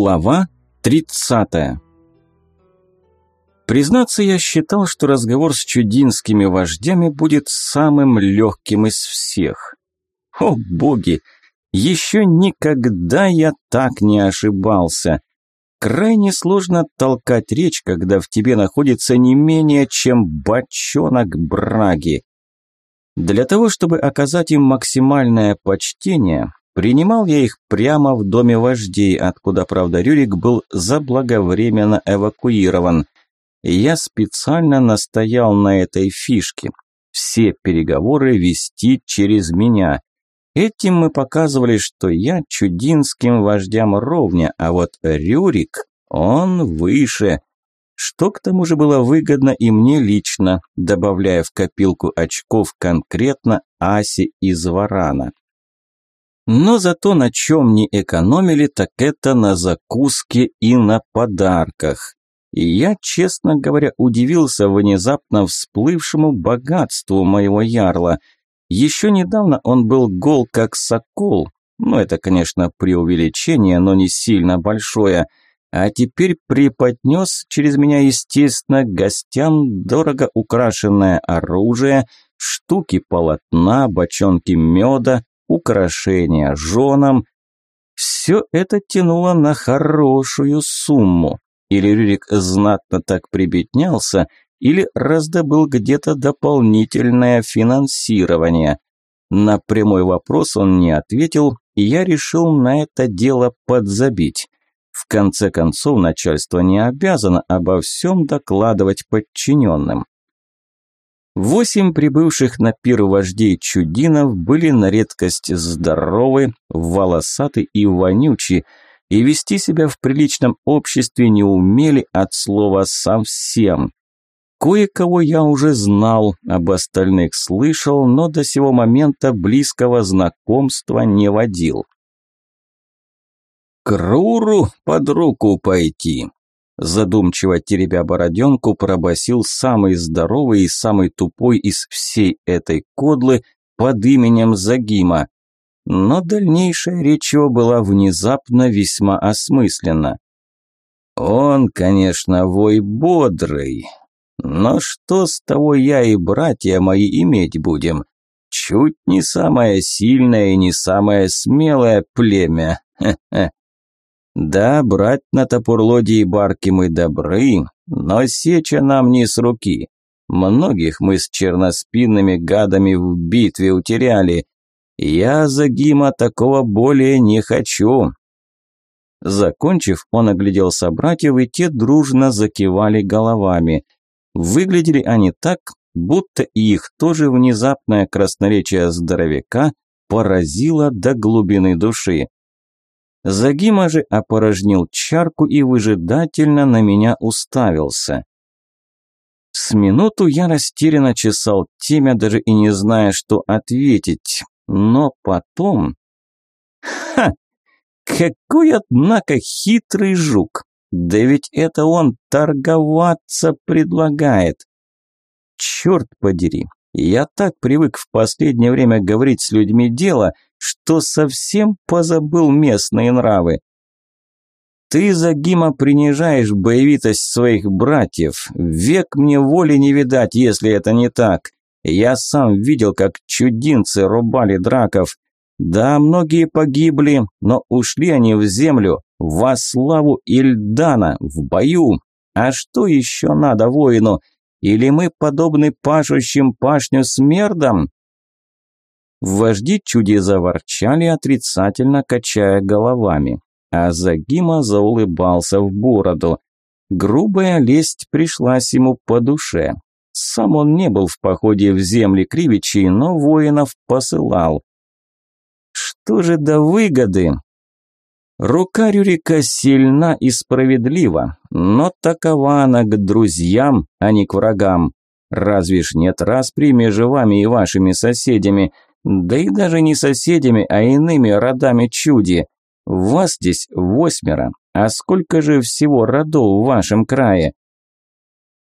Глава 30. Признаться, я считал, что разговор с чудинскими вождями будет самым легким из всех. О боги, еще никогда я так не ошибался. Крайне сложно толкать речь, когда в тебе находится не менее чем бочонок браги. Для того, чтобы оказать им максимальное почтение, Принимал я их прямо в доме вождей, откуда, правда, Рюрик был заблаговременно эвакуирован. Я специально настоял на этой фишке. Все переговоры вести через меня. Этим мы показывали, что я чудинским вождям ровня, а вот Рюрик, он выше. Что к тому же было выгодно и мне лично, добавляя в копилку очков конкретно Аси из Варана. Но зато на чем не экономили, так это на закуске и на подарках. И я, честно говоря, удивился внезапно всплывшему богатству моего ярла. Еще недавно он был гол как сокол, ну это, конечно, преувеличение, но не сильно большое, а теперь преподнес через меня, естественно, гостям дорого украшенное оружие, штуки полотна, бочонки меда, украшения женам. Все это тянуло на хорошую сумму. Или Рюрик знатно так прибеднялся, или раздобыл где-то дополнительное финансирование. На прямой вопрос он не ответил, и я решил на это дело подзабить. В конце концов, начальство не обязано обо всем докладывать подчиненным. Восемь прибывших на пир вождей чудинов были на редкость здоровы, волосаты и вонючи, и вести себя в приличном обществе не умели от слова совсем. Кое-кого я уже знал, об остальных слышал, но до сего момента близкого знакомства не водил. «Круру под руку пойти», Задумчиво теребя бороденку, пробасил самый здоровый и самый тупой из всей этой кодлы под именем Загима. Но дальнейшая речь его была внезапно весьма осмысленна. Он, конечно, вой бодрый, но что с того я и братья мои иметь будем? Чуть не самое сильное и не самое смелое племя. Хе-хе. Да, брать на топор лоди и барки мы добры, но сеча нам не с руки. Многих мы с черноспинными гадами в битве утеряли. Я за Гима такого более не хочу. Закончив, он оглядел собратьев, и те дружно закивали головами. Выглядели они так, будто и их тоже внезапное красноречие здоровяка поразило до глубины души. Загима же опорожнил чарку и выжидательно на меня уставился. С минуту я растерянно чесал темя, даже и не зная, что ответить. Но потом... Ха! Какой, однако, хитрый жук! Да ведь это он торговаться предлагает. Черт подери, я так привык в последнее время говорить с людьми дело, что совсем позабыл местные нравы. Ты, Загима, принижаешь боевитость своих братьев. Век мне воли не видать, если это не так. Я сам видел, как чудинцы рубали драков. Да, многие погибли, но ушли они в землю, во славу Ильдана, в бою. А что еще надо воину? Или мы подобны пашущим пашню смердам? Вожди чуди заворчали, отрицательно качая головами. А Загима заулыбался в бороду. Грубая лесть пришлась ему по душе. Сам он не был в походе в земли Кривичей, но воинов посылал. Что же до выгоды? Рука Рюрика сильна и справедлива, но такова она к друзьям, а не к врагам. Разве ж нет распри между вами и вашими соседями, да и даже не соседями, а иными родами чуди. Вас здесь восьмеро, а сколько же всего родов в вашем крае?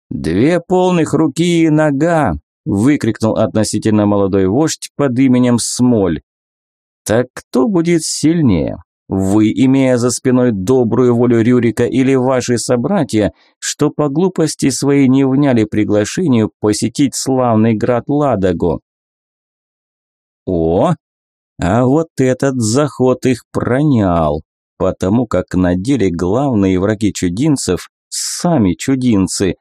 «Две полных руки и нога!» – выкрикнул относительно молодой вождь под именем Смоль. «Так кто будет сильнее? Вы, имея за спиной добрую волю Рюрика или ваши собратья, что по глупости своей не вняли приглашению посетить славный град Ладогу. О, а вот этот заход их пронял, потому как на деле главные враги чудинцев – сами чудинцы.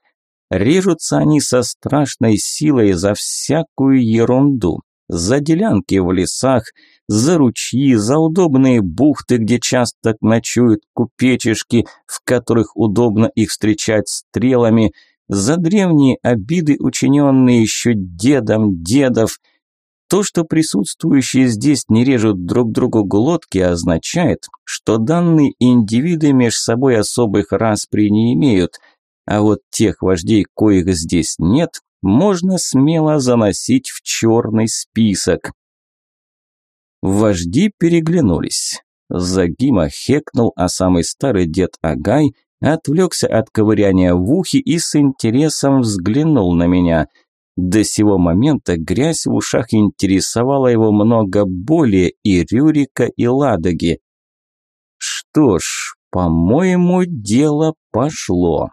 Режутся они со страшной силой за всякую ерунду, за делянки в лесах, за ручьи, за удобные бухты, где часто ночуют купечишки, в которых удобно их встречать стрелами, за древние обиды, учиненные еще дедом дедов – то, что присутствующие здесь не режут друг другу глотки, означает, что данные индивиды меж собой особых распри не имеют, а вот тех вождей, коих здесь нет, можно смело заносить в черный список. Вожди переглянулись. Загима хекнул, а самый старый дед Агай отвлекся от ковыряния в ухе и с интересом взглянул на меня – до сего момента грязь в ушах интересовала его много более и Рюрика, и Ладоги. Что ж, по-моему, дело пошло.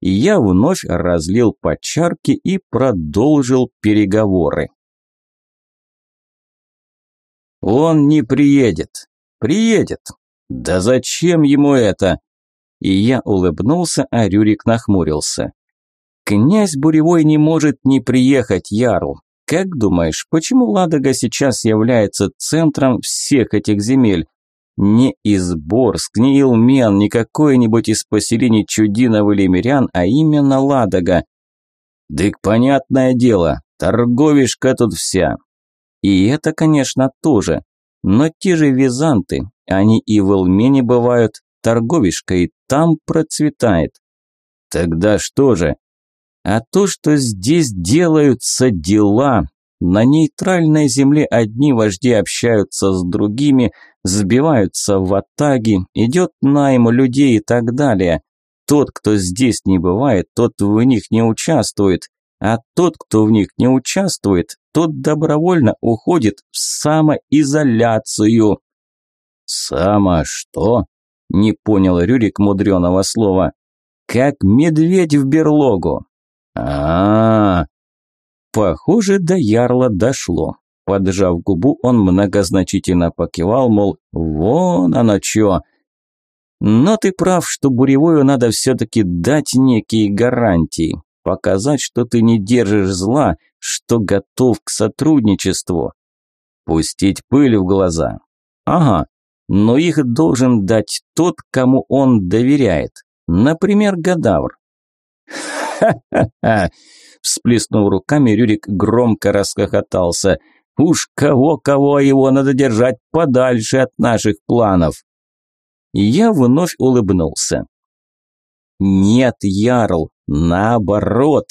Я вновь разлил по чарке и продолжил переговоры. Он не приедет. Приедет. Да зачем ему это? И я улыбнулся, а Рюрик нахмурился. Князь Буревой не может не приехать, Ярл. Как думаешь, почему Ладога сейчас является центром всех этих земель? Не Изборск, не Илмен, не какое-нибудь из поселений Чудинов или Мирян, а именно Ладога. Дык, понятное дело, торговишка тут вся. И это, конечно, тоже. Но те же византы, они и в Илмене бывают, торговишка и там процветает. Тогда что же? А то, что здесь делаются дела. На нейтральной земле одни вожди общаются с другими, сбиваются в атаги, идет найм людей и так далее. Тот, кто здесь не бывает, тот в них не участвует, а тот, кто в них не участвует, тот добровольно уходит в самоизоляцию. «Само что?» – не понял Рюрик мудреного слова. «Как медведь в берлогу а, -а, -а. Похоже, до ярла дошло. Поджав губу, он многозначительно покивал, мол, вон оно чё. Но ты прав, что Буревою надо все-таки дать некие гарантии, показать, что ты не держишь зла, что готов к сотрудничеству. Пустить пыль в глаза. Ага, но их должен дать тот, кому он доверяет. Например, Гадавр. «Ха-ха-ха!» Всплеснув руками, Рюрик громко расхохотался. «Уж кого-кого его надо держать подальше от наших планов!» Я вновь улыбнулся. «Нет, Ярл, наоборот!»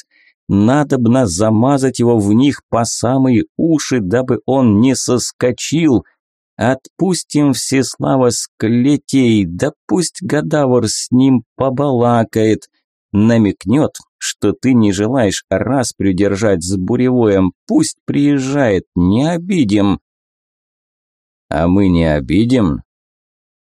Надобно замазать его в них по самые уши, дабы он не соскочил. Отпустим Всеслава с клетей, да пусть Гадавр с ним побалакает намекнет, что ты не желаешь раз придержать с буревоем, пусть приезжает, не обидим. А мы не обидим?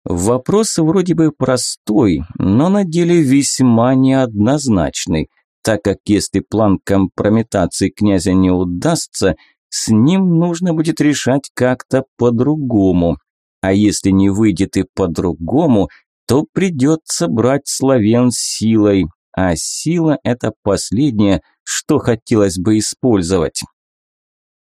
Вопрос вроде бы простой, но на деле весьма неоднозначный, так как если план компрометации князя не удастся, с ним нужно будет решать как-то по-другому. А если не выйдет и по-другому, то придется брать славян силой, а сила – это последнее, что хотелось бы использовать.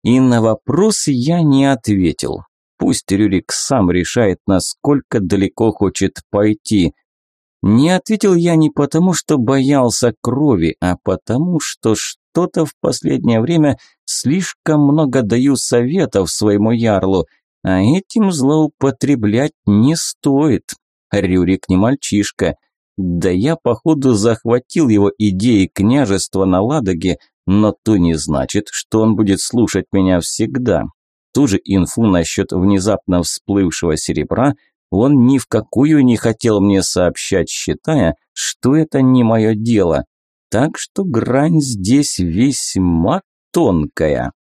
И на вопрос я не ответил. Пусть Рюрик сам решает, насколько далеко хочет пойти. Не ответил я не потому, что боялся крови, а потому, что что-то в последнее время слишком много даю советов своему ярлу, а этим злоупотреблять не стоит. Рюрик не мальчишка – да я, походу, захватил его идеи княжества на Ладоге, но то не значит, что он будет слушать меня всегда. Ту же инфу насчет внезапно всплывшего серебра он ни в какую не хотел мне сообщать, считая, что это не мое дело. Так что грань здесь весьма тонкая.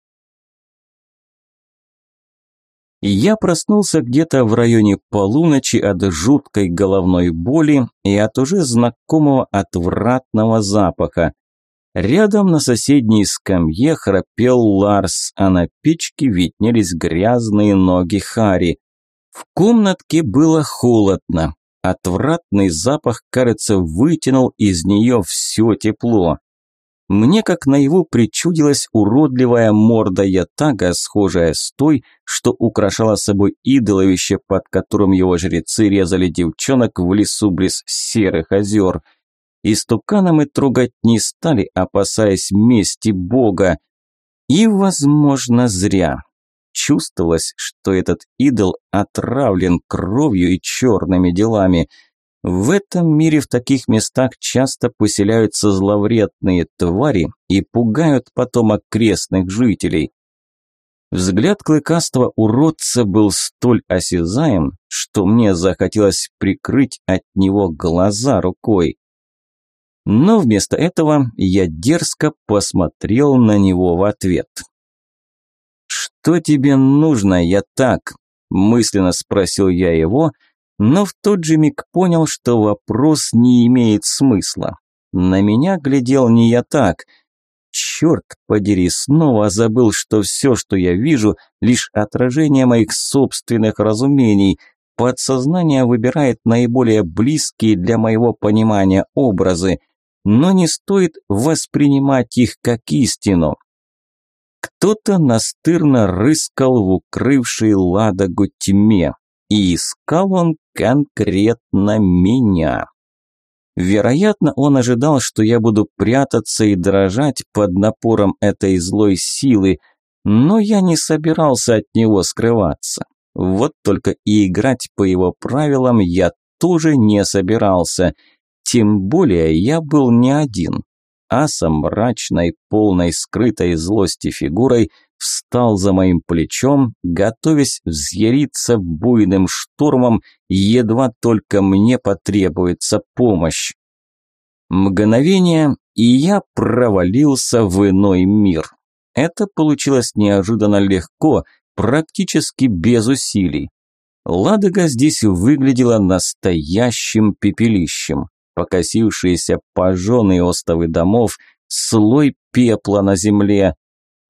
Я проснулся где-то в районе полуночи от жуткой головной боли и от уже знакомого отвратного запаха. Рядом на соседней скамье храпел Ларс, а на печке виднелись грязные ноги Хари. В комнатке было холодно. Отвратный запах, кажется, вытянул из нее все тепло. Мне как наяву причудилась уродливая морда ятага, схожая с той, что украшала собой идоловище, под которым его жрецы резали девчонок в лесу близ серых озер. Истукана мы трогать не стали, опасаясь мести бога. И, возможно, зря. Чувствовалось, что этот идол отравлен кровью и черными делами – в этом мире в таких местах часто поселяются зловредные твари и пугают потом окрестных жителей. Взгляд клыкастого уродца был столь осязаем, что мне захотелось прикрыть от него глаза рукой. Но вместо этого я дерзко посмотрел на него в ответ. «Что тебе нужно, я так?» – мысленно спросил я его – но в тот же миг понял, что вопрос не имеет смысла. На меня глядел не я так. Черт подери, снова забыл, что все, что я вижу, лишь отражение моих собственных разумений. Подсознание выбирает наиболее близкие для моего понимания образы, но не стоит воспринимать их как истину. Кто-то настырно рыскал в укрывшей ладогу тьме, и искал он конкретно меня. Вероятно, он ожидал, что я буду прятаться и дрожать под напором этой злой силы, но я не собирался от него скрываться. Вот только и играть по его правилам я тоже не собирался. Тем более я был не один. Аса мрачной, полной скрытой злости фигурой встал за моим плечом, готовясь взъяриться буйным штурмом, едва только мне потребуется помощь. Мгновение, и я провалился в иной мир. Это получилось неожиданно легко, практически без усилий. Ладога здесь выглядела настоящим пепелищем. Покосившиеся пожженные остовы домов, слой пепла на земле,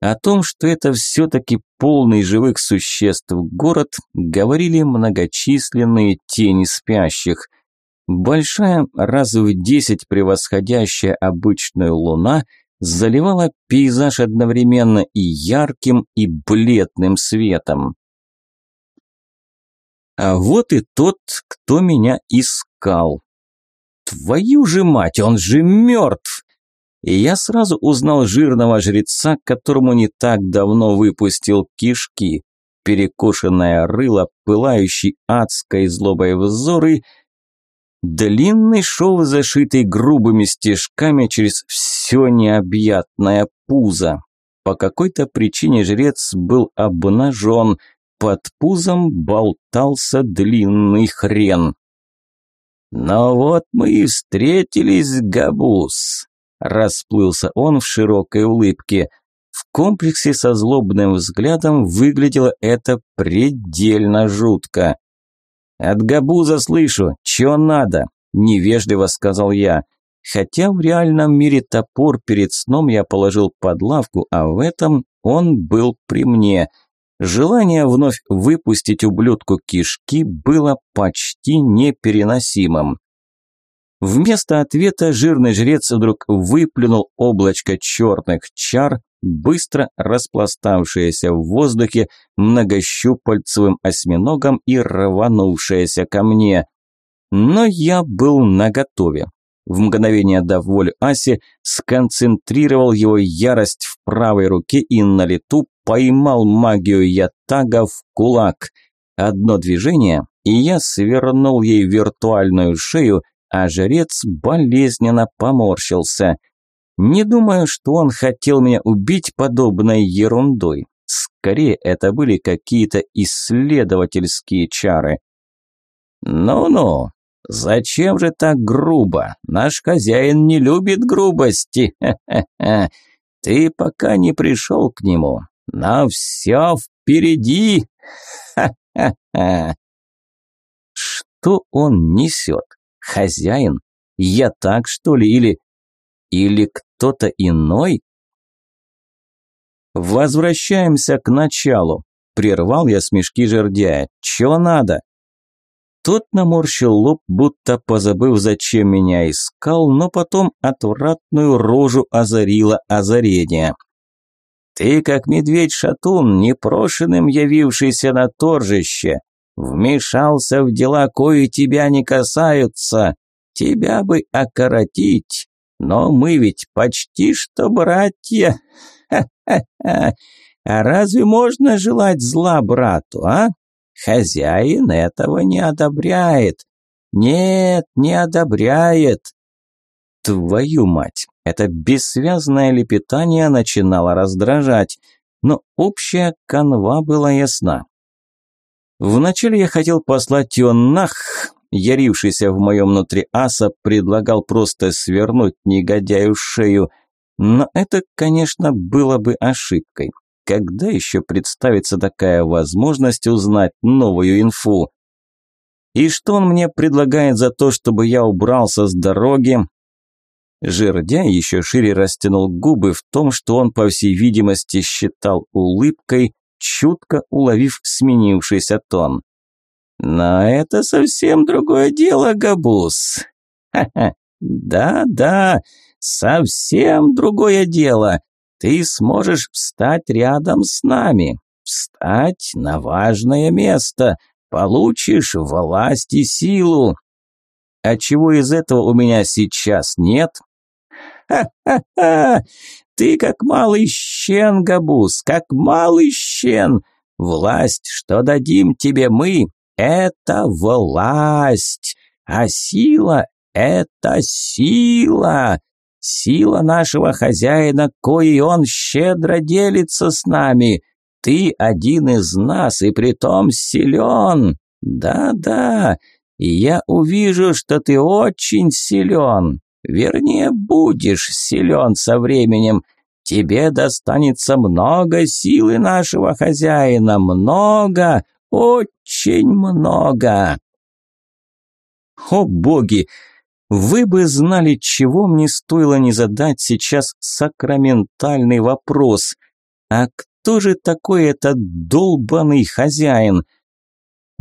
о том, что это все-таки полный живых существ город, говорили многочисленные тени спящих. Большая, раз в десять превосходящая обычную луна, заливала пейзаж одновременно и ярким, и бледным светом. А вот и тот, кто меня искал. Твою же мать, он же мертв! И я сразу узнал жирного жреца, которому не так давно выпустил кишки. Перекошенное рыло, пылающий адской злобой взоры, длинный шел, зашитый грубыми стежками через все необъятное пузо. По какой-то причине жрец был обнажен, под пузом болтался длинный хрен. «Но вот мы и встретились, Габус. Расплылся он в широкой улыбке. В комплексе со злобным взглядом выглядело это предельно жутко. «От Габуза слышу, чё надо?» – невежливо сказал я. Хотя в реальном мире топор перед сном я положил под лавку, а в этом он был при мне. Желание вновь выпустить ублюдку кишки было почти непереносимым. Вместо ответа жирный жрец вдруг выплюнул облачко черных чар, быстро распластавшееся в воздухе многощупальцевым осьминогом и рванувшееся ко мне. Но я был наготове. В мгновение дав волю Асе, сконцентрировал его ярость в правой руке и на лету поймал магию Ятага в кулак. Одно движение, и я свернул ей виртуальную шею, а жрец болезненно поморщился. Не думаю, что он хотел меня убить подобной ерундой. Скорее, это были какие-то исследовательские чары. «Ну-ну, зачем же так грубо? Наш хозяин не любит грубости. Ты пока не пришел к нему. Но все впереди. Ха-ха-ха. Что он несет? Хозяин? Я так, что ли? Или... Или кто-то иной? Возвращаемся к началу. Прервал я смешки жердяя. Чего надо? Тот наморщил лоб, будто позабыв, зачем меня искал, но потом отвратную рожу озарило озарение. «Ты, как медведь-шатун, непрошенным явившийся на торжище, вмешался в дела, кои тебя не касаются, тебя бы окоротить, но мы ведь почти что братья. Ха-ха-ха! А разве можно желать зла брату, а?» Хозяин этого не одобряет. Нет, не одобряет. Твою мать, это бессвязное лепетание начинало раздражать, но общая канва была ясна. Вначале я хотел послать его нах, ярившийся в моем внутри аса предлагал просто свернуть негодяю шею, но это, конечно, было бы ошибкой. Когда еще представится такая возможность узнать новую инфу? И что он мне предлагает за то, чтобы я убрался с дороги? Жердя еще шире растянул губы в том, что он, по всей видимости, считал улыбкой, чутко уловив сменившийся тон. «Но это совсем другое дело, Габус. Ха-ха, да-да, совсем другое дело ты сможешь встать рядом с нами, встать на важное место, получишь власть и силу. А чего из этого у меня сейчас нет? Ха-ха-ха! Ты как малый щен, Габус, как малый щен. Власть, что дадим тебе мы, это власть, а сила – это сила. Сила нашего хозяина, коей он щедро делится с нами. Ты один из нас и притом силен. Да-да, я увижу, что ты очень силен. Вернее, будешь силен со временем. Тебе достанется много силы нашего хозяина, много, очень много. О боги, вы бы знали, чего мне стоило не задать сейчас сакраментальный вопрос. А кто же такой этот долбанный хозяин?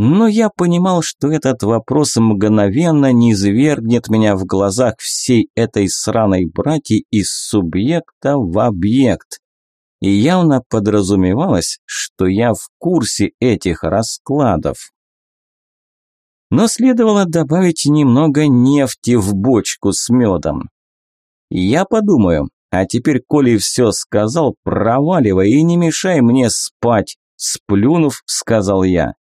Но я понимал, что этот вопрос мгновенно низвергнет меня в глазах всей этой сраной братьи из субъекта в объект. И явно подразумевалось, что я в курсе этих раскладов. Но следовало добавить немного нефти в бочку с медом. Я подумаю, а теперь, коли все сказал, проваливай и не мешай мне спать, сплюнув, сказал я.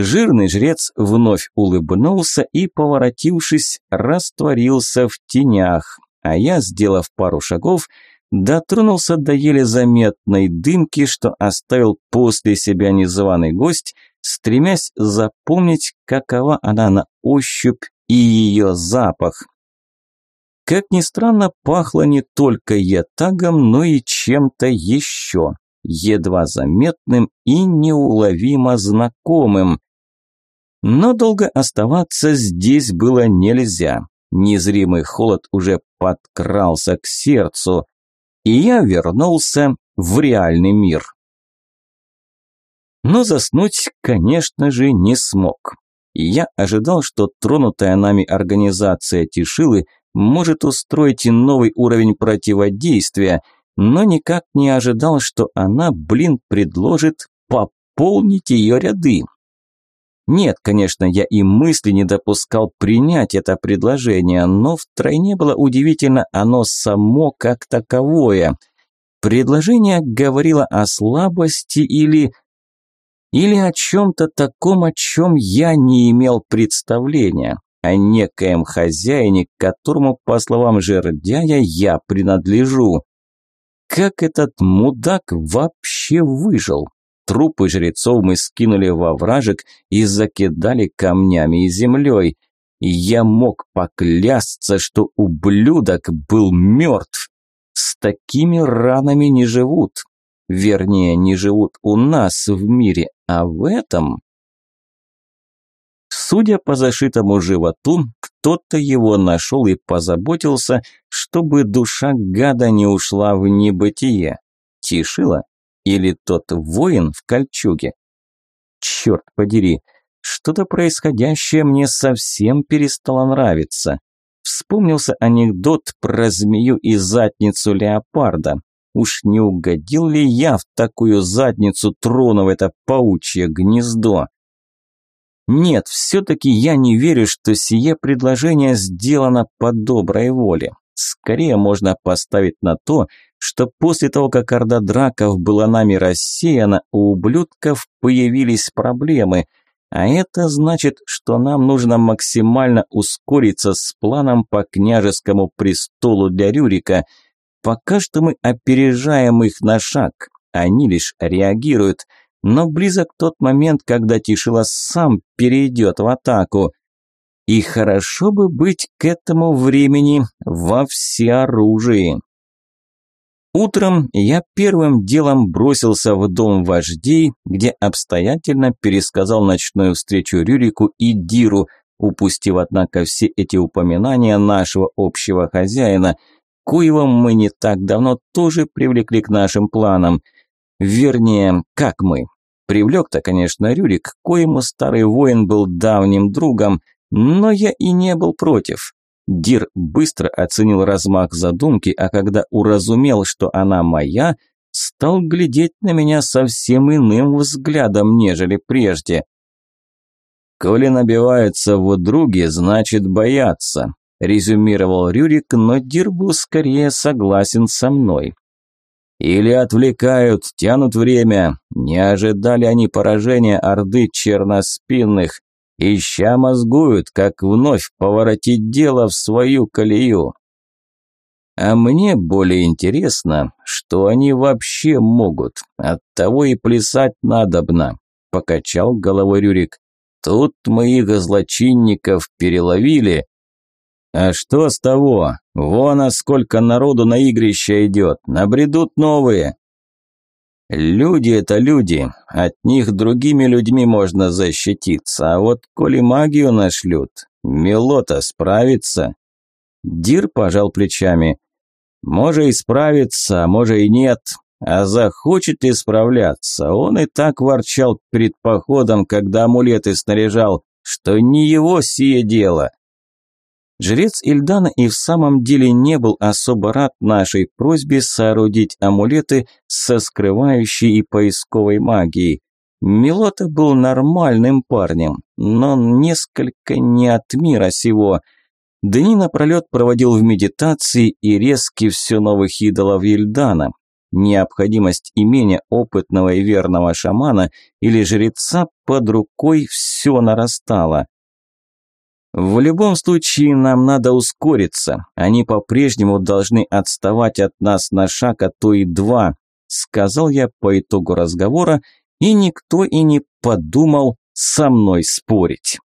Жирный жрец вновь улыбнулся и, поворотившись, растворился в тенях, а я, сделав пару шагов, дотронулся до еле заметной дымки, что оставил после себя незваный гость, стремясь запомнить, какова она на ощупь и ее запах. Как ни странно, пахло не только ятагом, но и чем-то еще, едва заметным и неуловимо знакомым. Но долго оставаться здесь было нельзя. Незримый холод уже подкрался к сердцу, и я вернулся в реальный мир. Но заснуть, конечно же, не смог. я ожидал, что тронутая нами организация Тишилы может устроить новый уровень противодействия, но никак не ожидал, что она, блин, предложит пополнить ее ряды. Нет, конечно, я и мысли не допускал принять это предложение, но втройне было удивительно оно само как таковое. Предложение говорило о слабости или или о чем-то таком, о чем я не имел представления, о некоем хозяине, к которому, по словам жердяя, я принадлежу. Как этот мудак вообще выжил? Трупы жрецов мы скинули во вражек и закидали камнями и землей. Я мог поклясться, что ублюдок был мертв. С такими ранами не живут. вернее, не живут у нас в мире, а в этом... Судя по зашитому животу, кто-то его нашел и позаботился, чтобы душа гада не ушла в небытие. Тишила? Или тот воин в кольчуге? Черт подери, что-то происходящее мне совсем перестало нравиться. Вспомнился анекдот про змею и задницу леопарда. Уж не угодил ли я в такую задницу, тронув это паучье гнездо? Нет, все-таки я не верю, что сие предложение сделано по доброй воле. Скорее можно поставить на то, что после того, как орда драков была нами рассеяна, у ублюдков появились проблемы, а это значит, что нам нужно максимально ускориться с планом по княжескому престолу для Рюрика. Пока что мы опережаем их на шаг, они лишь реагируют, но близок тот момент, когда Тишила сам перейдет в атаку. И хорошо бы быть к этому времени во всеоружии. Утром я первым делом бросился в дом вождей, где обстоятельно пересказал ночную встречу Рюрику и Диру, упустив, однако, все эти упоминания нашего общего хозяина, коего мы не так давно тоже привлекли к нашим планам. Вернее, как мы. Привлек-то, конечно, Рюрик, коему старый воин был давним другом, но я и не был против. Дир быстро оценил размах задумки, а когда уразумел, что она моя, стал глядеть на меня совсем иным взглядом, нежели прежде. «Коли набиваются в други, значит боятся», – резюмировал Рюрик, но Дир был скорее согласен со мной. «Или отвлекают, тянут время. Не ожидали они поражения орды черноспинных ища мозгуют, как вновь поворотить дело в свою колею. А мне более интересно, что они вообще могут, оттого и плясать надобно, покачал головой Рюрик. Тут мы их злочинников переловили. А что с того? Вон, а сколько народу на игрище идет, набредут новые. Люди – это люди, от них другими людьми можно защититься, а вот коли магию нашлют, Мелота справится. Дир пожал плечами. Может и справится, а может и нет. А захочет ли справляться? Он и так ворчал перед походом, когда амулеты снаряжал, что не его сие дело. Жрец Ильдана и в самом деле не был особо рад нашей просьбе соорудить амулеты со скрывающей и поисковой магией. Милота был нормальным парнем, но несколько не от мира сего. Дни напролет проводил в медитации и резки все новых идолов Ильдана. Необходимость имения опытного и верного шамана или жреца под рукой все нарастала. В любом случае нам надо ускориться. Они по-прежнему должны отставать от нас на шаг, а то и два, сказал я по итогу разговора, и никто и не подумал со мной спорить.